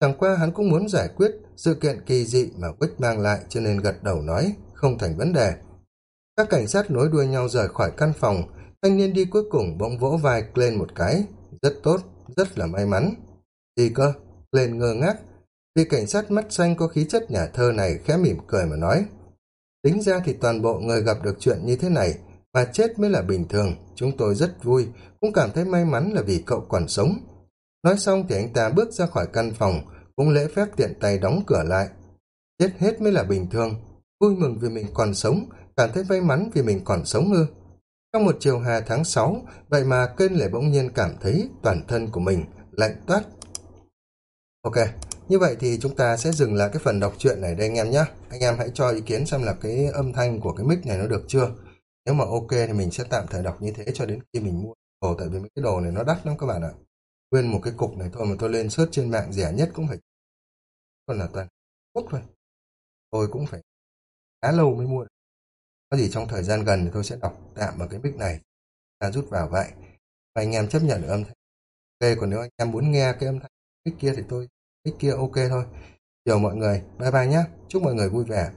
Chẳng qua hắn cũng muốn giải quyết sự kiện kỳ dị mà Quýt mang lại cho nên gật đầu nói, không thành vấn đề. Các cảnh sát nối đuôi nhau rời khỏi căn phòng, thanh niên đi cuối cùng bỗng vỗ vai lên một cái. Rất tốt, rất là may mắn. Gì cơ? Lên ngơ ngác. Vì cảnh sát mắt xanh có khí chất nhà thơ này khẽ mỉm cười mà nói. Tính ra thì toàn bộ người gặp được chuyện như thế này, mà chết mới là bình thường. Chúng tôi rất vui, cũng cảm thấy may mắn là vì cậu còn sống. Nói xong thì anh ta bước ra khỏi căn phòng, cũng lễ phép tiện tay đóng cửa lại. Chết hết mới là bình thường. Vui mừng vì mình còn sống, cảm thấy may mắn vì mình còn sống ư. Trong một chiều hà tháng 6, vậy mà kênh lại bỗng nhiên cảm thấy toàn thân của mình lạnh toát. Ok, như vậy thì chúng ta sẽ dừng lại cái phần đọc truyện này đây anh em nhé. Anh em hãy cho ý kiến xem là cái âm thanh của cái mic này nó được chưa. Nếu mà ok thì mình sẽ tạm thời đọc như thế cho đến khi mình mua đồ, tại vì mấy cái đồ này nó đắt lắm các bạn ạ. Nguyên một cái cục này thôi mà tôi lên search trên mạng rẻ nhất cũng phải còn là toàn quốc thôi. Tôi cũng phải khá lâu mới mua. Có gì trong thời gian gần thì tôi sẽ đọc tạm vào cái mic này. Ta rút vào vậy. Và anh em chấp nhận được âm thanh. Ok, còn nếu anh em muốn nghe cái âm thanh mic kia thì tôi ít kia ok thôi. Chào mọi người. Bye bye nhé. Chúc mọi người vui vẻ.